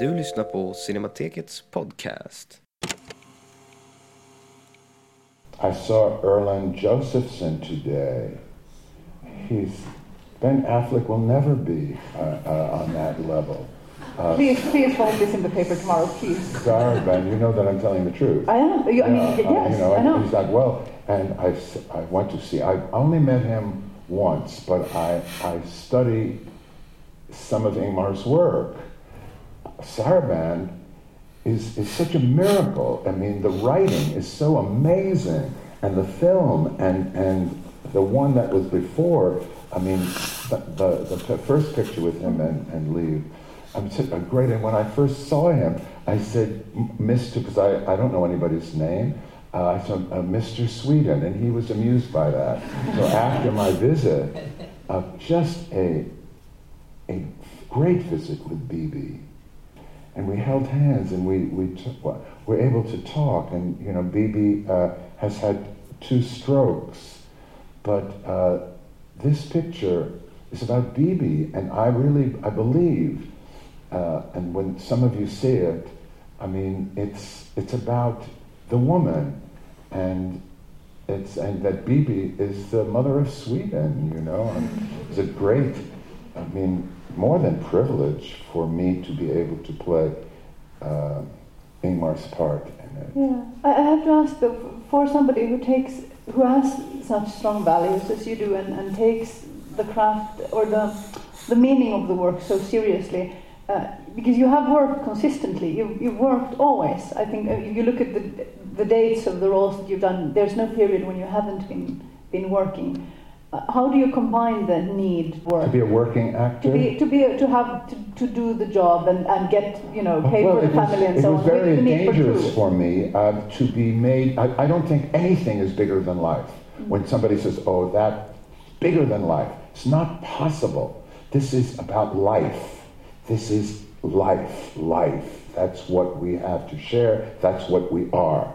Du lyssnar på Cinematekets podcast. I saw Erland Josephson today. He's Ben Affleck will never be uh, uh, on that level. Uh, Please, please hold this in the paper tomorrow, please. sorry, Ben, you know that I'm telling the truth. I am. You, I mean, uh, yes, you know, I know. He's like, well, and I, I went to see. I only met him once, but I I study some of Ingmar's work. Saraband is is such a miracle. I mean, the writing is so amazing, and the film, and and the one that was before. I mean, the the, the first picture with him and and Lee. I'm such a great. And when I first saw him, I said, "Mr." Because I, I don't know anybody's name. Uh, I said, uh, "Mr. Sweden," and he was amused by that. So after my visit, uh, just a a great visit with Bibi, and we held hands and we we t- were able to talk. And you know, Bibi uh, has had two strokes, but uh, this picture is about Bibi, and I really I believe, uh, and when some of you see it, I mean it's it's about the woman, and it's and that Bibi is the mother of Sweden, you know, and it's a great, I mean, more than privilege for me to be able to play uh, Ingmar's part in it. Yeah, I have to ask though, for somebody who takes, who has such strong values as you do, and, and takes the craft or the the meaning of the work so seriously, uh, because you have worked consistently. You you've worked always. I think uh, if you look at the the dates of the roles that you've done, there's no period when you haven't been been working. How do you combine the need work? To be a working actor. to be to be to have to, to do the job and, and get you know pay well, for the it was, family and it so was on. very with the need for dangerous for me uh, to be made. I, I don't think anything is bigger than life. Mm-hmm. When somebody says, "Oh, that bigger than life," it's not possible. This is about life. This is life. Life. That's what we have to share. That's what we are.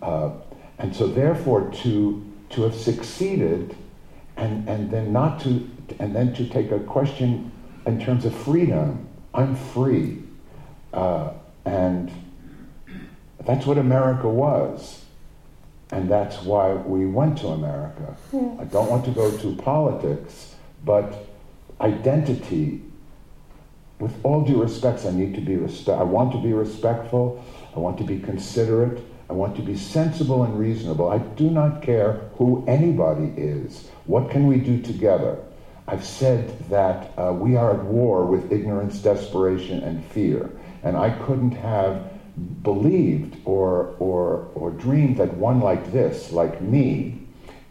Uh, and so, therefore, to to have succeeded, and and then not to, and then to take a question in terms of freedom. I'm free. Uh, and that's what America was. And that's why we went to America. Yeah. I don't want to go to politics, but identity, with all due respects, I need to be I want to be respectful, I want to be considerate, I want to be sensible and reasonable. I do not care who anybody is. What can we do together? I've said that uh, we are at war with ignorance, desperation, and fear. And I couldn't have believed or, or, or dreamed that one like this, like me,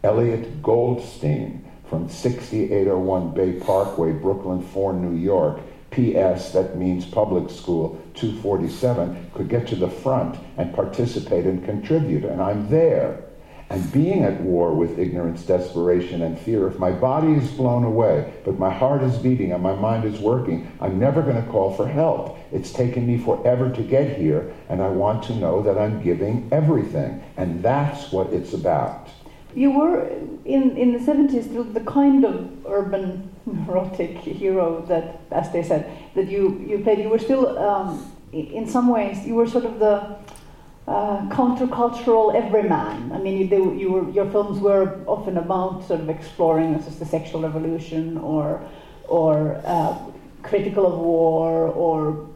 Elliott Goldstein from 6801 Bay Parkway, Brooklyn 4, New York, PS, that means public school 247, could get to the front and participate and contribute. And I'm there. And being at war with ignorance, desperation, and fear, if my body is blown away, but my heart is beating and my mind is working, I'm never going to call for help. It's taken me forever to get here, and I want to know that I'm giving everything. And that's what it's about. You were in in the seventies the, the kind of urban neurotic hero that, as they said, that you you played. You were still, um, in some ways, you were sort of the uh, countercultural everyman. I mean, you, they, you were, your films were often about sort of exploring as the sexual revolution or or uh, critical of war or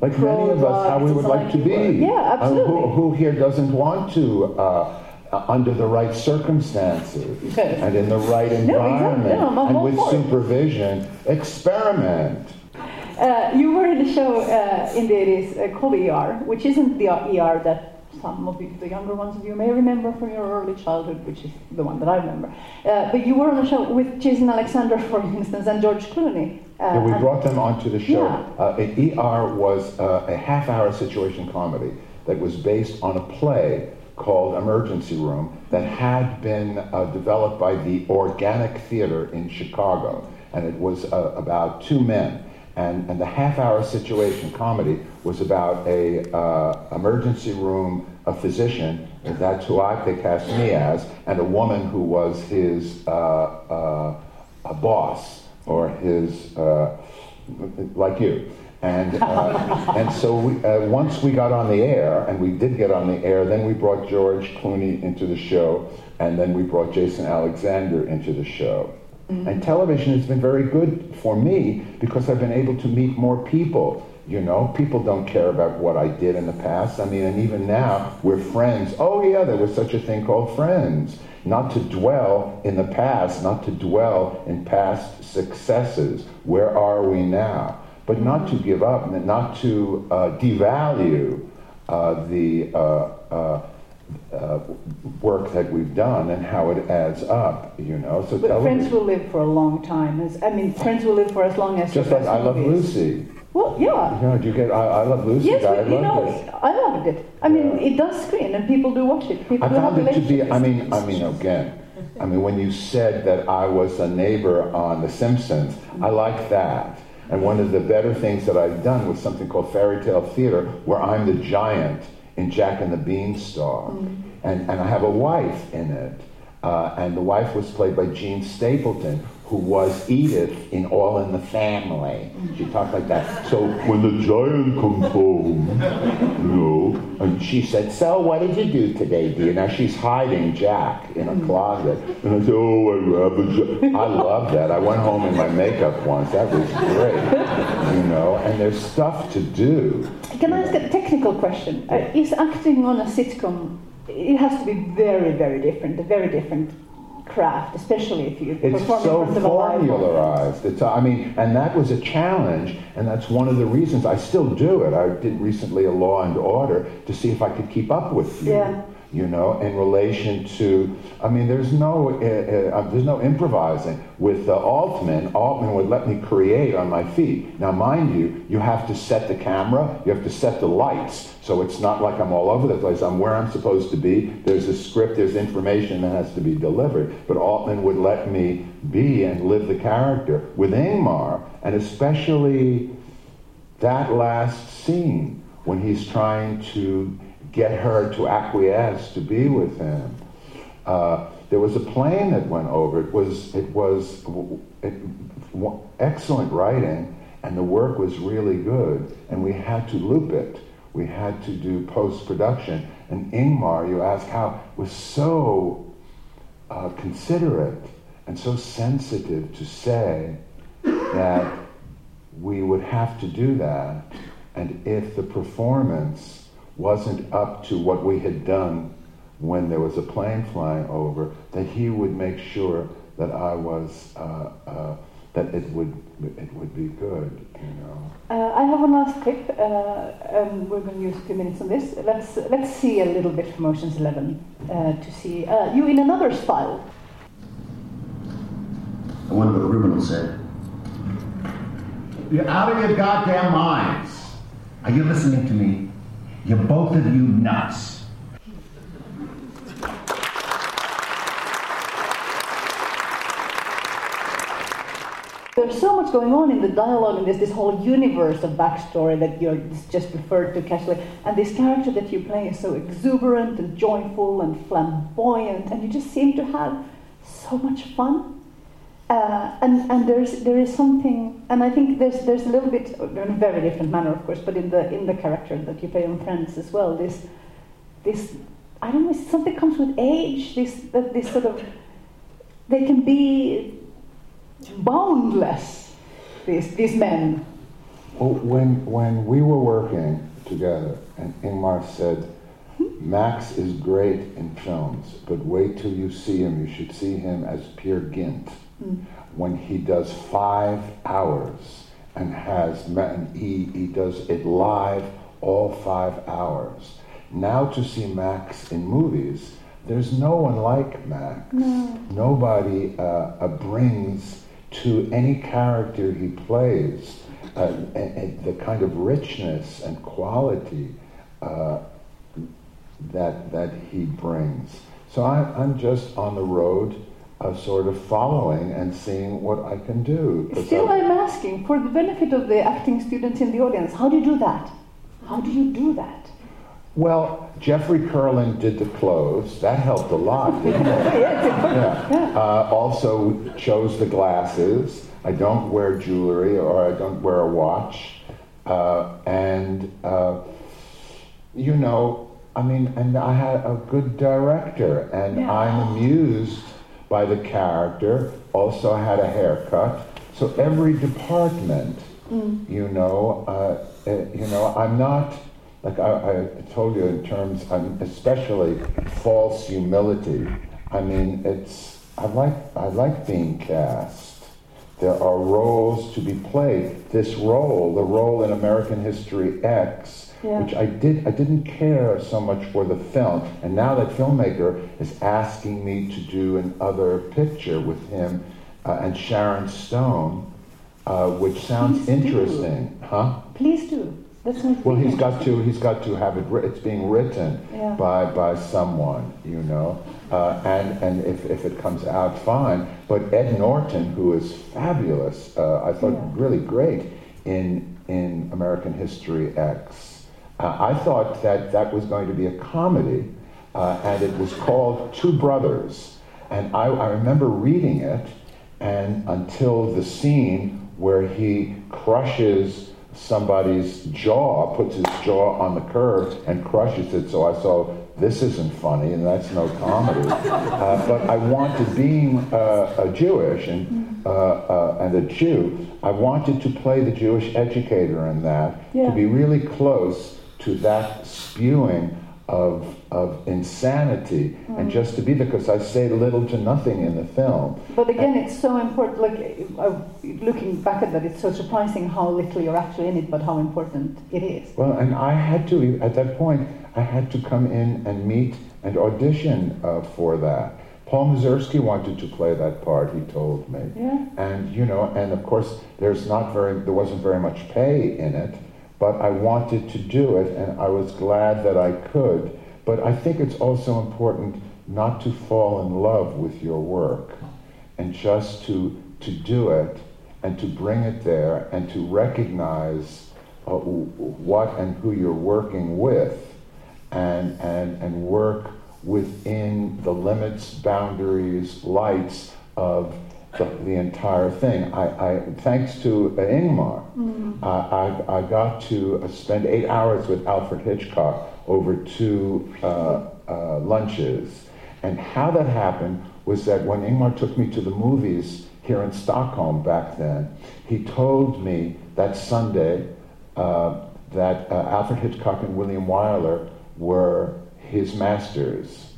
Like many of us, how we would like to be. Yeah, Uh, absolutely. who, who here doesn't want to, uh, uh, under the right circumstances and in the right environment No, I'm and with supervision, experiment? Uh, you were in the show uh, in the 80s uh, called ER, which isn't the ER that some of you, the younger ones of you may remember from your early childhood, which is the one that I remember. Uh, but you were on a show with Jason Alexander, for instance, and George Clooney. Uh, Yeah, we brought them onto the show. Yeah. Uh, ER was uh, a half-hour situation comedy that was based on a play called Emergency Room that had been uh, developed by the Organic Theater in Chicago, and it was uh, about two men. And, and the half-hour situation comedy was about a uh, emergency room, a physician, and that's who I they cast me as, and a woman who was his uh, uh, a boss or his, uh, like you. And, uh, and so we, uh, once we got on the air, and we did get on the air, then we brought George Clooney into the show, and then we brought Jason Alexander into the show. And television has been very good for me because I've been able to meet more people. You know, people don't care about what I did in the past. I mean, and even now, we're friends. Oh, yeah, there was such a thing called friends. Not to dwell in the past, not to dwell in past successes. Where are we now? But not to give up, and not to uh, devalue uh, the uh, uh, uh, work that we've done and how it adds up, you know. So But Friends will live for a long time. As, I mean, Friends will live for as long as just like I Love movies. Lucy. Well, yeah. You know, do you get I, I Love Lucy? Yes, I you know, it. I loved it. I mean, Yeah. it does screen, and people do watch it. People I found it to be. I mean, I mean, again, I mean, when you said that I was a neighbor on The Simpsons, I like that. And one of the better things that I've done was something called fairy tale theater, where I'm the giant in Jack and the Beanstalk, and and I have a wife in it, uh, and the wife was played by Jean Stapleton. Who was Edith in All in the Family? She talked like that. So when the giant comes home, you know, and she said, "So what did you do today, dear?" Now she's hiding Jack in a closet, and I said, "Oh, I Jack." I love that. I went home in my makeup once. That was great, you know. And there's stuff to do. Can I ask a technical question? Uh, is acting on a sitcom? It has to be very, very different. Very different craft, especially if you It's so in front of a live audience. formularized. It's, I mean, and that was a challenge, and that's one of the reasons I still do it. I did recently a Law and Order to see if I could keep up with you. Yeah. You know, in relation to, I mean, there's no, uh, uh, there's no improvising with uh, Altman. Altman would let me create on my feet. Now, mind you, you have to set the camera, you have to set the lights, so it's not like I'm all over the place. I'm where I'm supposed to be. There's a script, there's information that has to be delivered. But Altman would let me be and live the character with Ingmar, and especially that last scene when he's trying to get her to acquiesce to be with him. Uh, there was a plane that went over. It was it was it, excellent writing, and the work was really good. And we had to loop it. We had to do post production. And Ingmar, you ask how, was so uh, considerate and so sensitive to say that we would have to do that. And if the performance wasn't up to what we had done when there was a plane flying over, that he would make sure that I was, uh, uh, that it would, it would be good, you know. Uh, I have one last clip, uh, and we're going to use a few minutes on this. Let's let's see a little bit from Ocean's Eleven uh, to see uh, you in another style. I wonder what Reuben will say. You're out of your goddamn minds. Are you listening to me? You're both of you nuts. There's so much going on in the dialogue, and there's this whole universe of backstory that you're just referred to casually. And this character that you play is so exuberant and joyful and flamboyant, and you just seem to have so much fun. Uh, and and there's there is something, and I think there's there's a little bit in a very different manner, of course, but in the in the character that you play on Friends as well. This this I don't know, something comes with age. This that this sort of they can be boundless. These these men. Well, when, when we were working together, and Ingmar said, Max is great in films, but wait till you see him. You should see him as Peer Gynt. When he does five hours and has, ma- and he, he does it live all five hours. Now to see Max in movies, there's no one like Max. No. Nobody uh, uh, brings to any character he plays uh, a- a- the kind of richness and quality uh, that, that he brings. So I, I'm just on the road, uh, sort of following and seeing what I can do. Still, I'm asking for the benefit of the acting students in the audience. How do you do that? How do you do that? well, Jeffrey Kurland did the clothes. That helped a lot, didn't it? yeah. Yeah. Uh, also chose the glasses. I don't wear jewelry or I don't wear a watch. Uh, and, uh, you know, I mean, and I had a good director, and Yeah. I'm amused by the character. Also, had a haircut. So every department, you know, uh, uh, you know, I'm not like I, I told you in terms, I'm especially false humility. I mean, it's I like I like being cast. There are roles to be played. This role, the role in American History X, Yeah. which I did I didn't care so much for the film, and now that filmmaker is asking me to do another picture with him uh, and Sharon Stone, uh, which sounds Please do. interesting, huh? Please do. That's my Well, he's got to he's got to have it. It's being written Yeah. by by someone, you know, uh, and and if, if it comes out, fine. But Ed Norton, who is fabulous, uh, I thought Yeah. really great in in American History X. Uh, I thought that that was going to be a comedy, uh, and it was called Two Brothers. And I, I remember reading it, and until the scene where he crushes somebody's jaw, puts his jaw on the curb and crushes it. So I saw this isn't funny and that's no comedy. uh, but I wanted, being uh, a Jewish and, uh, uh, and a Jew, I wanted to play the Jewish educator in that, Yeah. to be really close to that spewing of, of insanity and just to be there because I say little to nothing in the film. But again, it's so important. Like uh, looking back at that, it's so surprising how little you're actually in it, but how important it is. Well, and I had to, at that point, I had to come in and meet and audition uh, for that. Paul Mazursky wanted to play that part, he told me. Yeah. And, you know, and of course, there's not very, there wasn't very much pay in it, but I wanted to do it, and I was glad that I could. But I think it's also important not to fall in love with your work and just to, to do it and to bring it there and to recognize uh, what and who you're working with and, and, and work within the limits, boundaries, lights of the, the entire thing. I, I, thanks to uh, Ingmar, uh, I, I got to uh, spend eight hours with Alfred Hitchcock over two uh, uh, lunches. And how that happened was that when Ingmar took me to the movies here in Stockholm back then, he told me that Sunday uh, that uh, Alfred Hitchcock and William Wyler were his masters.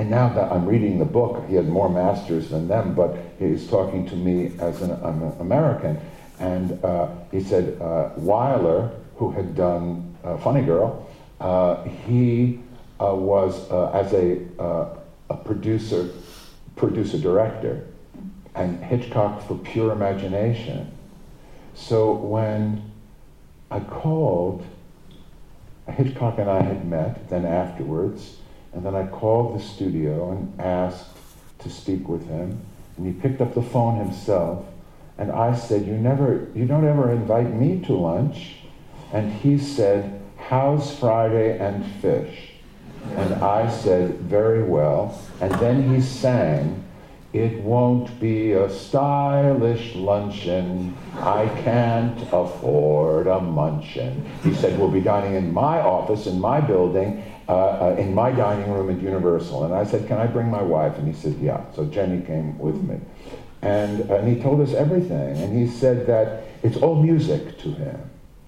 And now that I'm reading the book, he had more masters than them, but he's talking to me as an, an American. And uh, he said uh, Wyler, who had done uh, Funny Girl, uh, he uh, was uh, as a, a producer, producer director, and Hitchcock for pure imagination. So when I called, Hitchcock and I had met then afterwards, and then I called the studio and asked to speak with him, and he picked up the phone himself, and I said, "You never, you don't ever invite me to lunch," and he said, "How's Friday and fish?" And I said, "Very well," and then he sang. It won't be a stylish luncheon. I can't afford a munchin. He said, We'll be dining in my office, in my building, uh, uh, in my dining room at Universal. And I said, Can I bring my wife? And he said, Yeah. So Jenny came with me. And, and he told us everything. And he said that it's all music to him,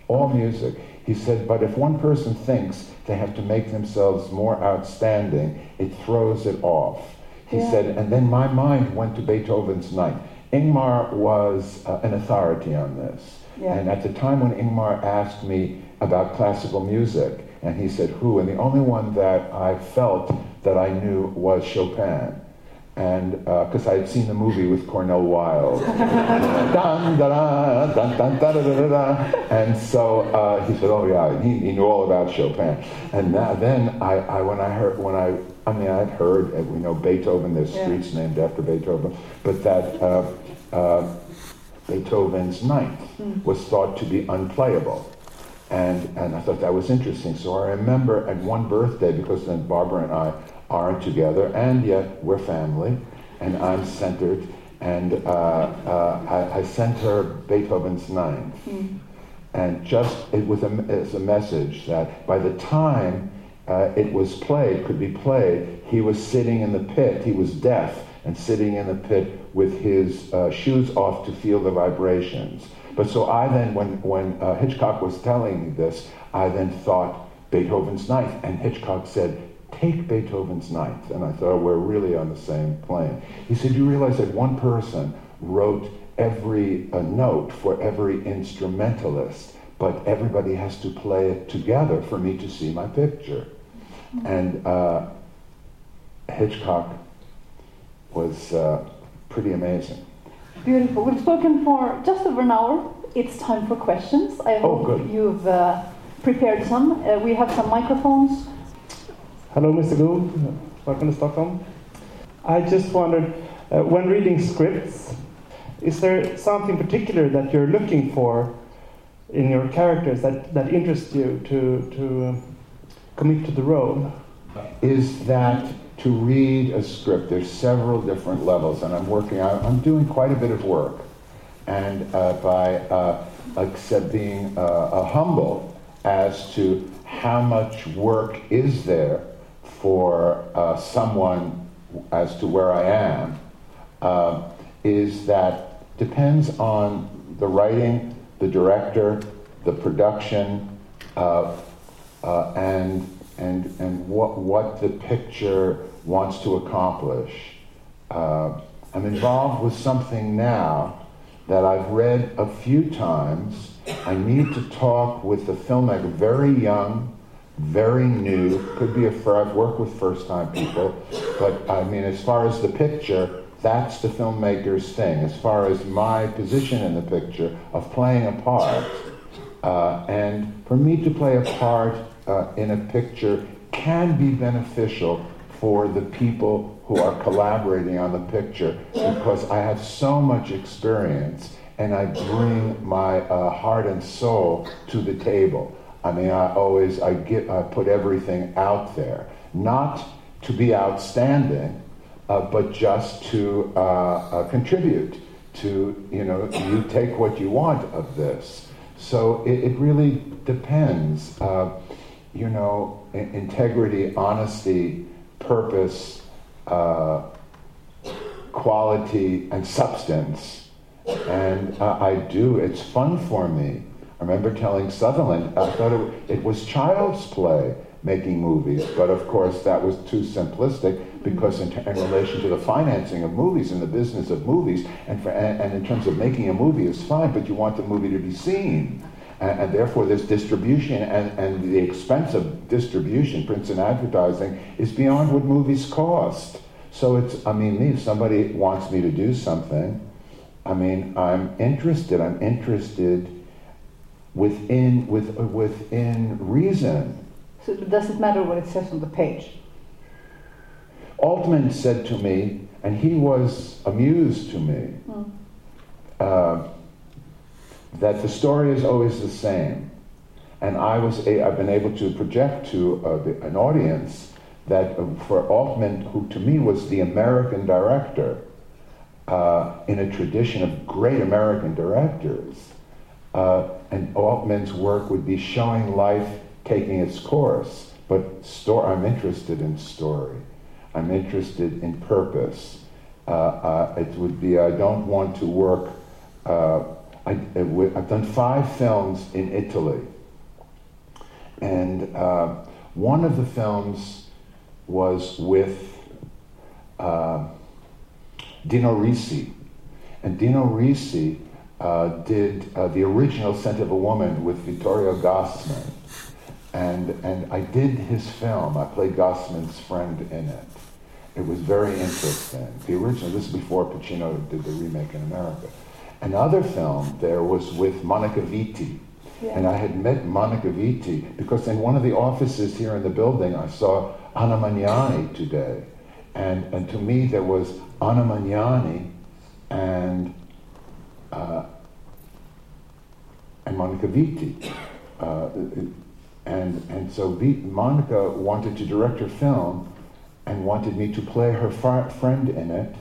all music. He said, But if one person thinks they have to make themselves more outstanding, it throws it off. He Yeah. said, and then my mind went to Beethoven's Ninth. Ingmar was uh, an authority on this. Yeah. And at the time when Ingmar asked me about classical music, and he said, who? And the only one that I felt that I knew was Chopin. And because I had seen the movie with Cornel Wilde. dun, da, da, dun, dun, da, da, da, da, da. And so uh, he said, oh yeah, he, he knew all about Chopin. And now, then I, I, when I heard, when I, I mean, I'd heard, uh, we know Beethoven, there's Yeah. streets named after Beethoven, but that uh, uh, Beethoven's Ninth was thought to be unplayable. And, and I thought that was interesting. So I remember at one birthday, because then Barbra and I aren't together, and yet we're family, and I'm centered, and uh, uh, I, I sent her Beethoven's Ninth. and just it was a, it's a message that by the time uh, it was played, could be played, he was sitting in the pit. He was deaf and sitting in the pit with his uh, shoes off to feel the vibrations. But so I then, when, when uh, Hitchcock was telling me this, I then thought Beethoven's Ninth. And Hitchcock said, take Beethoven's Ninth. And I thought, we're really on the same plane. He said, you realize that one person wrote every uh, note for every instrumentalist, but everybody has to play it together for me to see my picture. And uh, Hitchcock was uh, pretty amazing. Beautiful. We've spoken for just over an hour. It's time for questions. I Oh, hope good. you've uh, prepared some. Uh, we have some microphones. Hello, Mr. Gould. Welcome to Stockholm. I just wondered, uh, when reading scripts, is there something particular that you're looking for in your characters that, that interests you to, to um, commit to the role? is that to read a script, there's several different levels, and I'm working, I'm doing quite a bit of work. And uh, by uh, accept being uh, humble as to how much work is there for uh, someone as to where I am, uh, is that depends on the writing, the director, the production, uh, uh, and and and what what the picture wants to accomplish. Uh, I'm involved with something now that I've read a few times. I need to talk with the filmmaker, very young, very new. Could be a fir- I've worked with first-time people, but I mean, as far as the picture, that's the filmmaker's thing. As far as my position in the picture of playing a part, uh, and for me to play a part uh, in a picture can be beneficial for the people who are collaborating on the picture because I have so much experience and I bring my uh, heart and soul to the table. I mean, I always I get I put everything out there, not to be outstanding, uh, but just to uh, uh, contribute. To you know, you take what you want of this. So it, it really depends. Uh, you know, integrity, honesty, purpose, uh, quality, and substance. And uh, I do. It's fun for me. I remember telling Sutherland, I thought it, it was child's play making movies, but of course that was too simplistic because in, in relation to the financing of movies and the business of movies, and, for, and, and in terms of making a movie is fine, but you want the movie to be seen. And, and therefore, this distribution and, and the expense of distribution, prints and advertising, is beyond what movies cost. So it's, I mean, me, if somebody wants me to do something, I mean, I'm interested. I'm interested within with within reason. So does it matter what it says on the page? Altman said to me, and he was amused to me, uh, that the story is always the same. And I was a, I've been able to project to uh, the, an audience that uh, for Altman, who to me was the American director, uh, in a tradition of great American directors, uh, and Altman's work would be showing life taking its course. But sto- I'm interested in story. I'm interested in purpose. Uh, uh, it would be I don't want to work. Uh, I, would- I've done five films in Italy, and uh, one of the films was with uh, Dino Risi, and Dino Risi uh, did uh, the original Scent of a Woman with Vittorio Gassman. And, and I did his film. I played Gassman's friend in it. It was very interesting. The original, this is before Pacino did the remake in America. Another film there was with Monica Vitti. Yeah. And I had met Monica Vitti because in one of the offices here in the building I saw Anna Magnani today. And, and to me there was Anna Magnani and, uh, and Monica Vitti. Uh, and, and so Vi- Monica wanted to direct her film and wanted me to play her fr- friend in it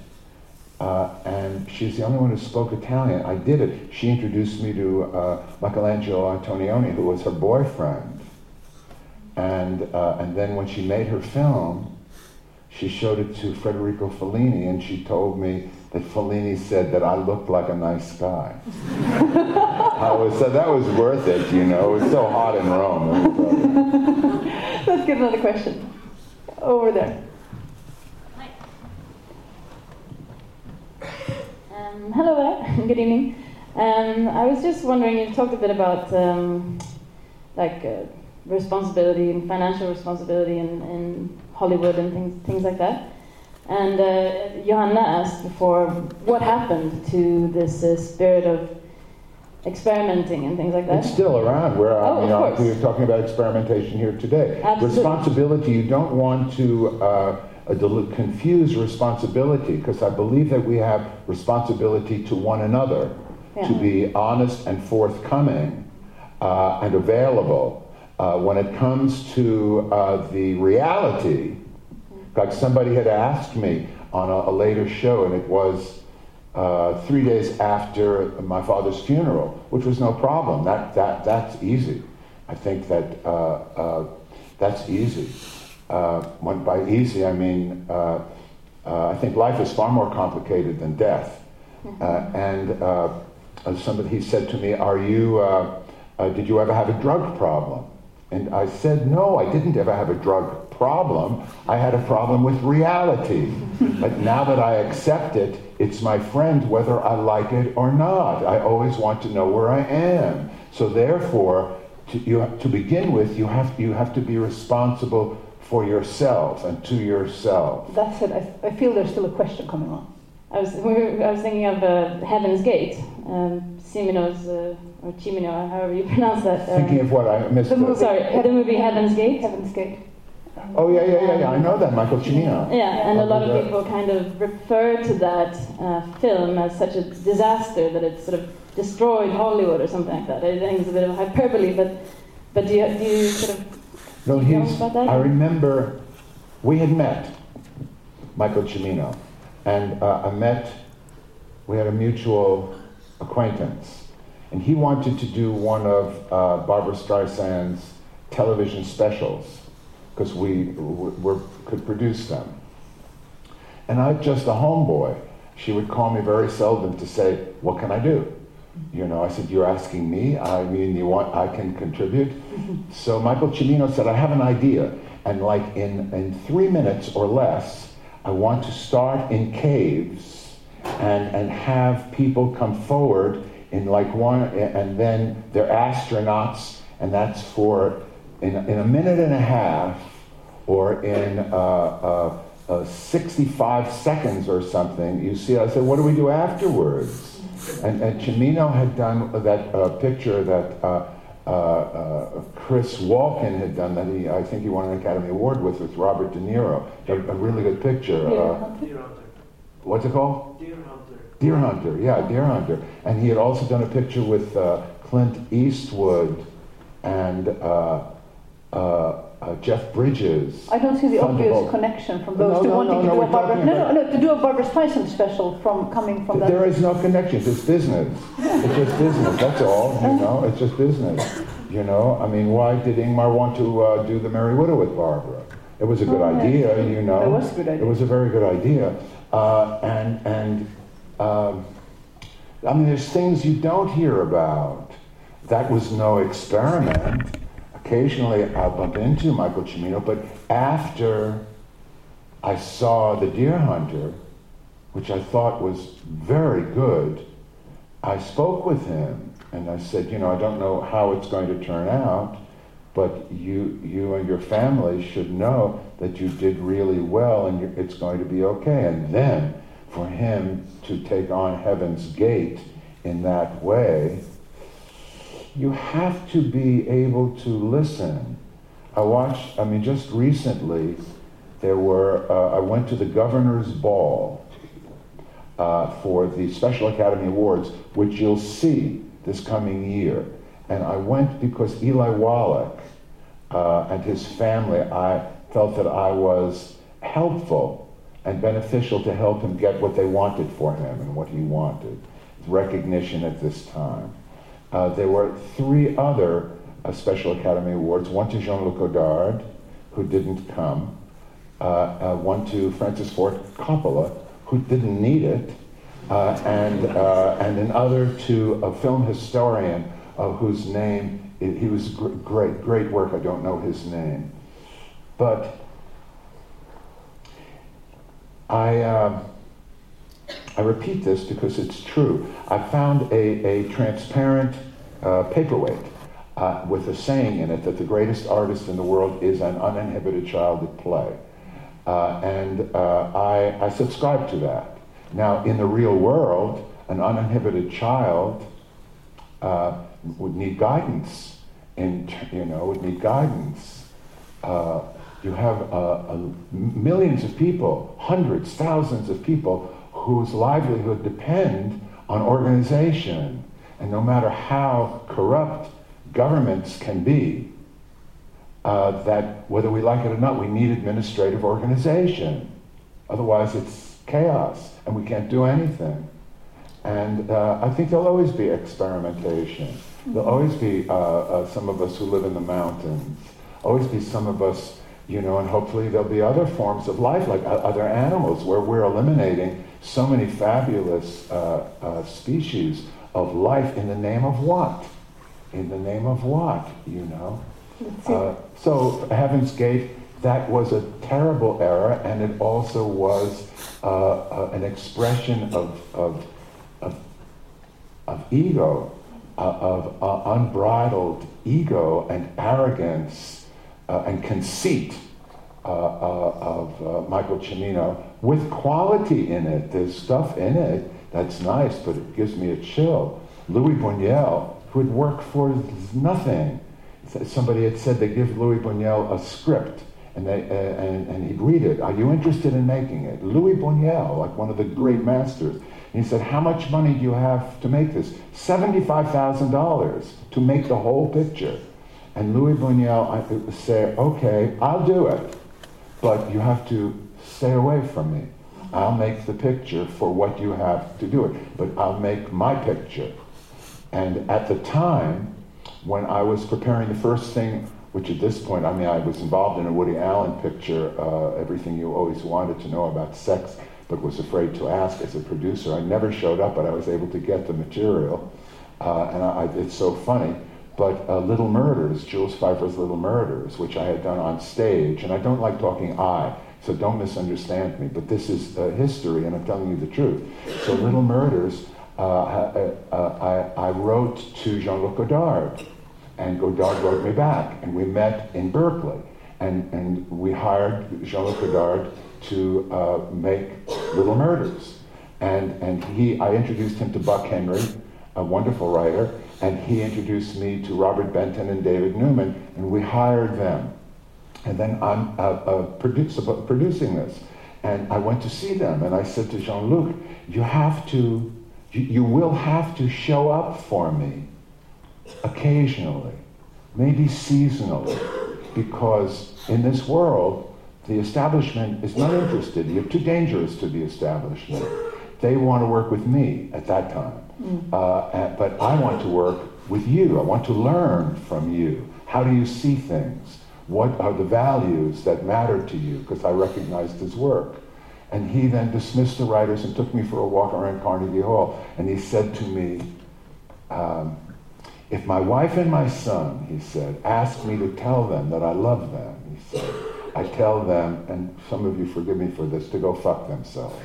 Uh, and she's the only one who spoke Italian. I did it. She introduced me to uh, Michelangelo Antonioni, who was her boyfriend. And, uh, and then when she made her film, she showed it to Federico Fellini, and she told me that Fellini said that I looked like a nice guy. I was, so that was worth it, you know. It was so hot in Rome. Let's get another question. Over there. Um, hello there. Good evening. Um, I was just wondering. You talked a bit about um, like uh, responsibility and financial responsibility in, in Hollywood and things things like that. And uh, Johanna asked before what happened to this uh, spirit of experimenting and things like that. It's still around. Where Oh, I mean, of course. we're talking about experimentation here today. Absolutely. Responsibility. You don't want to uh, uh, del- confuse responsibility because I believe that we have responsibility to one another to be honest and forthcoming uh, and available. Uh, when it comes to uh, the reality, like somebody had asked me on a, a later show, and it was uh, three days after my father's funeral, which was no problem. That, that, that's easy. I think that uh, uh, that's easy. Uh, when, by easy, I mean, uh, uh, I think life is far more complicated than death. Uh, and somebody, he said to me, are you, uh, uh, did you ever have a drug problem? And I said, no, I didn't ever have a drug problem. I had a problem with reality. but now that I accept it, it's my friend whether I like it or not. I always want to know where I am. So therefore, to, you, to begin with, you have, you have to be responsible for yourself and to yourself. That's it. I, I feel there's still a question coming on. I was we were, I was thinking of uh, Heaven's Gate, um, Cimino's uh, or Cimino, however you pronounce that. uh, Thinking of what I missed. The movie, Sorry, the movie Heaven's Gate? Heaven's Gate. Oh yeah, yeah, yeah, yeah. I know that Michael Cimino. Yeah, and a lot of people kind of refer to that uh, film as such a disaster that it sort of destroyed Hollywood or something like that. I think it's a bit of hyperbole, but but do you, do you sort of No, he's. I remember we had met Michael Cimino, and uh, I met. We had a mutual acquaintance, and he wanted to do one of uh, Barbra Streisand's television specials because we w- were, could produce them. And I'm just a homeboy. She would call me very seldom to say, "What can I do?" You know, I said, "You're asking me. I mean, you want I can contribute." so Michael Cimino said, "I have an idea, and like in in three minutes or less, I want to start in caves and and have people come forward in like one, and then they're astronauts, and that's for in in a minute and a half." or in uh, uh, uh, 65 seconds or something, you see, I said, what do we do afterwards? And, and Cimino had done that uh, picture that uh, uh, uh, Chris Walken had done that he, I think he won an Academy Award with, with Robert De Niro. A, a really good picture. Uh, Deer Hunter. what's it called? Deer Hunter. Deer Hunter, yeah, Deer Hunter. And he had also done a picture with uh, Clint Eastwood and uh, uh, uh, Jeff Bridges. I don't see the obvious connection from No, those two no, wanting no, to do a Barbra. No, no, no, to do a Barbra Streisand special from coming from that. There is no connection. It's business. It's just business. That's all. You know, it's just business. You know, I mean, why did Ingmar want to uh, do the Merry Widow with Barbra? It was a good Oh, yeah. idea. You know, It was a good idea. It was a very good idea. Uh, and and um, I mean, there's things you don't hear about. That was no experiment. Occasionally, I'll bump into Michael Cimino, but after I saw The Deer Hunter, which I thought was very good, I spoke with him and I said, you know, I don't know how it's going to turn out, but you, you and your family should know that you did really well and it's going to be okay. And then for him to take on Heaven's Gate in that way, you have to be able to listen. I watched, I mean, just recently, there were, uh, I went to the governor's ball uh, for the Special Academy Awards, which you'll see this coming year. And I went because Eli Wallach uh, and his family, I felt that I was helpful and beneficial to help him get what they wanted for him and what he wanted. Recognition at this time. Uh, there were three other uh, Special Academy Awards, one to Jean-Luc Godard, who didn't come, uh, uh, one to Francis Ford Coppola, who didn't need it, uh, and, and another to a film historian whose name, he was gr- great, great work, I don't know his name. But I, uh, I repeat this because it's true. I found a, a transparent uh, paperweight uh, with a saying in it that the greatest artist in the world is an uninhibited child at play. Uh, and uh, I, I subscribe to that. Now, in the real world, an uninhibited child uh, would need guidance. And, you know, would need guidance. Uh, you have millions of people, hundreds, thousands of people whose livelihood depend on organization. And no matter how corrupt governments can be, uh, that whether we like it or not, we need administrative organization. Otherwise, it's chaos and we can't do anything. And uh, I think there'll always be experimentation. There'll always be uh, uh, some of us who live in the mountains, always be some of us, you know, and hopefully there'll be other forms of life, like other animals, where we're eliminating so many fabulous uh, uh, species of life in the name of what? In the name of what, you know? Uh, so Heaven's Gate, that was a terrible error, and it also was an expression of, of, of, of ego uh, of uh, unbridled ego and arrogance uh, and conceit uh, uh, of Michael Cimino with quality in it. There's stuff in it that's nice, but it gives me a chill. Louis Buñuel, who had worked for nothing, somebody had said they give Louis Buñuel a script and, they, uh, and, and, he'd read it. Are you interested in making it? Louis Buñuel, like one of the great masters. He said, How much money do you have to make this? $75,000 to make the whole picture. And Louis Buñuel I say, Okay, I'll do it, but you have to stay away from me. I'll make the picture for what you have to do it, but I'll make my picture. And at the time, when I was preparing the first thing, which at this point, I mean, I was involved in a Woody Allen picture, uh, everything you always wanted to know about sex but was afraid to ask as a producer. I never showed up, but I was able to get the material. Uh, and I, it's so funny. But uh, Little Murders, Jules Feiffer's Little Murders, which I had done on stage, and I don't like talking I, so don't misunderstand me, but this is uh, history, and I'm telling you the truth. So Little Murders, uh, uh, uh, I, I wrote to Jean-Luc Godard, and Godard wrote me back, and we met in Berkeley, and, and we hired Jean-Luc Godard to uh, make Little Murders. And, and he, I introduced him to Buck Henry, a wonderful writer, and he introduced me to Robert Benton and David Newman, and we hired them. And then I'm uh, uh, produce, producing this. And I went to see them, and I said to Jean-Luc, you have to, you, you will have to show up for me occasionally, maybe seasonally, because in this world, the establishment is not interested. You're too dangerous to the establishment. They want to work with me at that time. Mm. Uh, but I want to work with you. I want to learn from you. How do you see things? What are the values that matter to you? Because I recognized his work. And he then dismissed the writers and took me for a walk around Carnegie Hall. And he said to me, um, if my wife and my son, he said, ask me to tell them that I love them, he said, I tell them, and some of you forgive me for this, to go fuck themselves.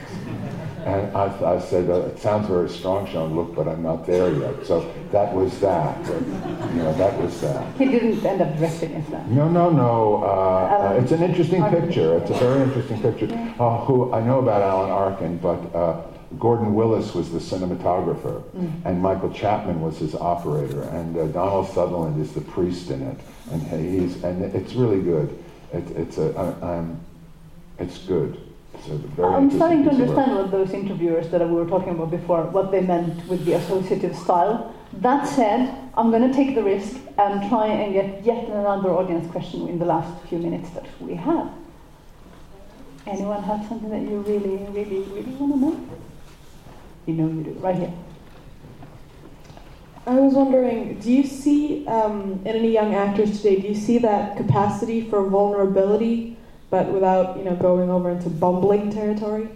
and I, I said, uh, it sounds very strong, Jean-Luc, but I'm not there yet. So that was that. you know, that was that. He didn't end up directing it, though. No, no, no. Uh, uh, it's an interesting picture. It's a very interesting picture. Uh, who I know about Alan Arkin, but uh, Gordon Willis was the cinematographer, mm. and Michael Chapman was his operator, and uh, Donald Sutherland is the priest in it, and he's and it's really good. It, it's a, I, I'm, it's good. It's I'm starting to understand what those interviewers that we were talking about before, what they meant with the associative style. That said, I'm going to take the risk and try and get yet another audience question in the last few minutes that we have. Anyone have something that you really, really, really want to know? You know you do. Right here. I was wondering, do you see um, in any young actors today, do you see that capacity for vulnerability, but without you know going over into bumbling territory?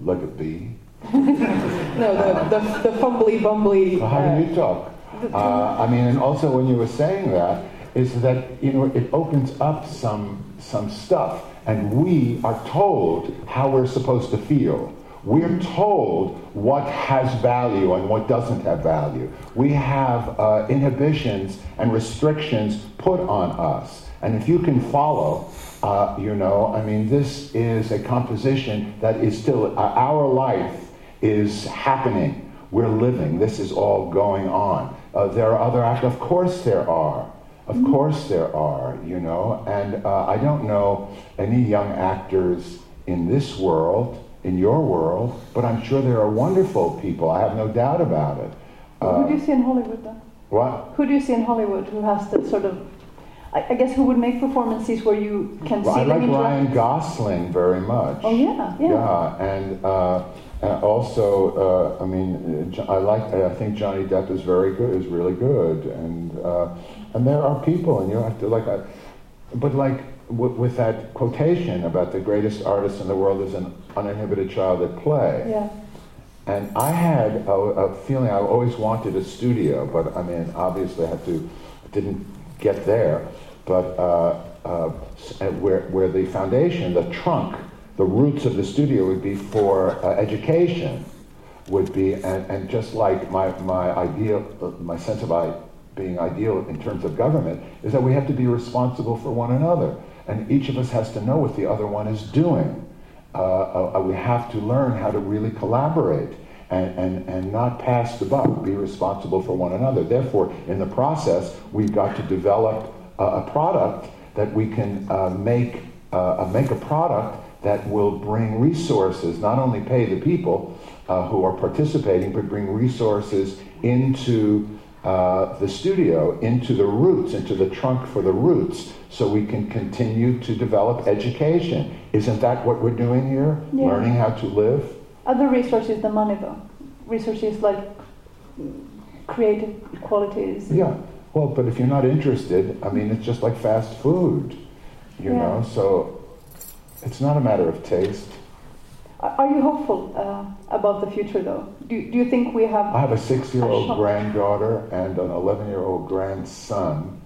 Look at B. No, the, the, the fumbly bumbly. Well, how uh, do you talk? Uh, I mean, and also when you were saying that, is that you know it opens up some some stuff, and we are told how we're supposed to feel. We're told what has value and what doesn't have value. We have uh, inhibitions and restrictions put on us, and if you can follow, uh, you know, I mean, this is a composition that is still uh, our life is happening. We're living. This is all going on. Uh, there are other actors. Of course, there are. Of course, there are. You know, and uh, I don't know any young actors in this world, in your world, but I'm sure there are wonderful people. I have no doubt about it. who do you see in Hollywood then? What? Who do you see in Hollywood who has that sort of? I, I guess who would make performances where you can Well, see I them like interact? Ryan Gosling very much. Oh yeah, yeah. Yeah, and uh, uh, also, uh, I mean, uh, I like. I think Johnny Depp is very good. Is really good, and uh, and there are people, and you have to like. I, but like with that quotation about the greatest artist in the world is an uninhibited child at play. Yeah. And I had a, a feeling I always wanted a studio, but I mean, obviously I had to, didn't get there. But uh, uh, where, where the foundation, the trunk, the roots of the studio would be for uh, education, would be, and, and just like my, my ideal, uh, my sense of I, being ideal in terms of government, is that we have to be responsible for one another. And each of us has to know what the other one is doing uh, uh, we have to learn how to really collaborate and, and, and not pass the buck, be responsible for one another. Therefore, in the process, we've got to develop a, a product that we can uh, make, uh, uh, make a product that will bring resources, not only pay the people uh, who are participating, but bring resources into uh, the studio, into the roots, into the trunk for the roots, so we can continue to develop education. Isn't that what we're doing here? Yeah. Learning how to live? Other resources than money though. Resources like creative qualities. Yeah. Well, but if you're not interested, I mean, it's just like fast food, you Yeah. know? So it's not a matter of taste. Are you hopeful uh, about the future though? Do, do you think we have? I have a six-year-old granddaughter and an 11 year old grandson,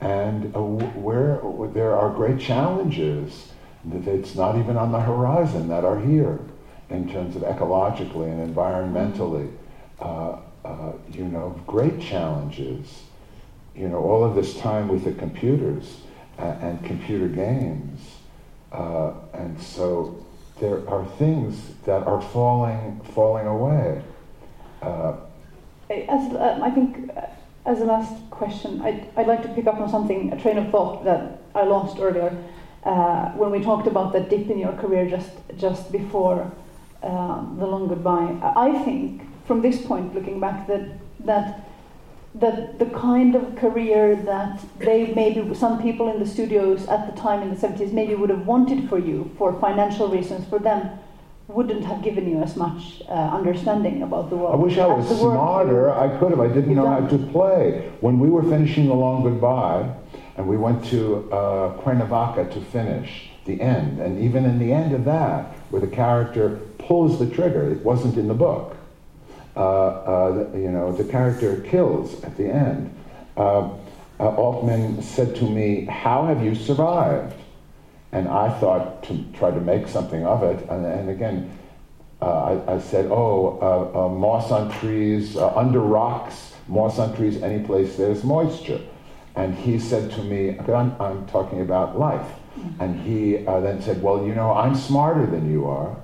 and uh, where there are great challenges that it's not even on the horizon that are here in terms of ecologically and environmentally. Uh, uh, you know, great challenges. You know, all of this time with the computers and, and computer games. Uh, and so there are things that are falling, falling away. Uh, As, uh, I think, uh, as a last question, I'd, I'd like to pick up on something, a train of thought that I lost earlier uh, when we talked about that dip in your career just just before um, the long goodbye. I think, from this point, looking back, that that that the kind of career that they maybe some people in the studios at the time in the 70s maybe would have wanted for you for financial reasons for them wouldn't have given you as much uh, understanding about the world. I wish I was the smarter. I could have. I didn't know how to play. When we were finishing The Long Goodbye, and we went to uh, Cuernavaca to finish the end, and even in the end of that, where the character pulls the trigger, it wasn't in the book. Uh, uh, you know, the character kills at the end. Uh, Altman said to me, "How have you survived?" And I thought to try to make something of it, and, and again, uh, I, I said, "Oh, uh, uh, moss on trees, under rocks, moss on trees, any place there's moisture." And he said to me, "I'm, I'm talking about life," and he then said, "Well, you know, I'm smarter than you are.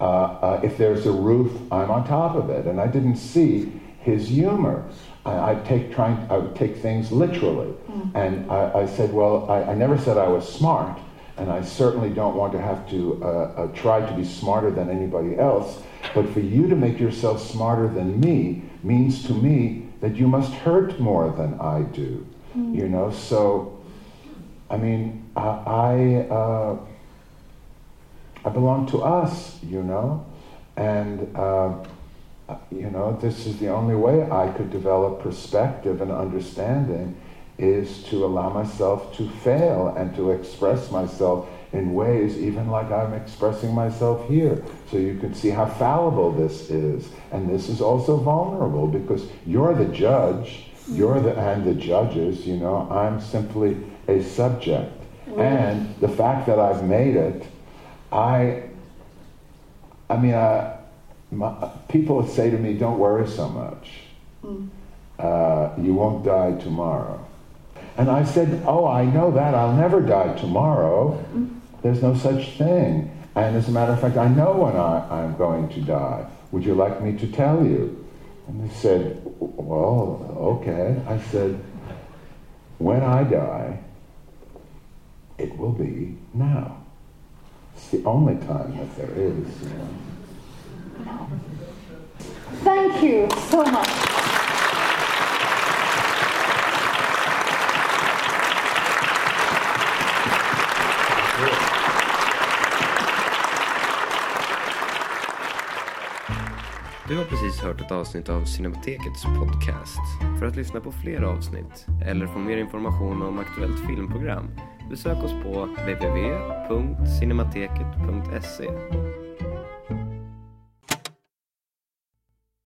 Uh, uh, if there's a roof, I'm on top of it." And I didn't see his humor. I, I take trying, I would take things literally, and I, I said, "Well, I, I never said I was smart." and I certainly don't want to have to uh, uh, try to be smarter than anybody else. But for you to make yourself smarter than me means to me that you must hurt more than I do. You know, so I mean, I, I uh, I belong to us, you know, and uh, you know this is the only way I could develop perspective and understanding is to allow myself to fail and to express myself in ways even like I'm expressing myself here. So you can see how fallible this is. And this is also vulnerable because you're the judge, you're the and the judges, you know, I'm simply a subject. And the fact that I've made it, I I mean, uh, my, people say to me, "Don't worry so much. Uh, you won't die tomorrow." And I said, "Oh, I know that. I'll never die tomorrow. There's no such thing. And as a matter of fact, I know when I, I'm going to die. Would you like me to tell you?" And they said, "Well, okay." I said, "When I die, it will be now." It's the only time that there is. You know. Thank you so much. Du har precis hört ett avsnitt av Cinematekets podcast. För att lyssna på fler avsnitt eller få mer information om aktuellt filmprogram besök oss på www.cinemateket.se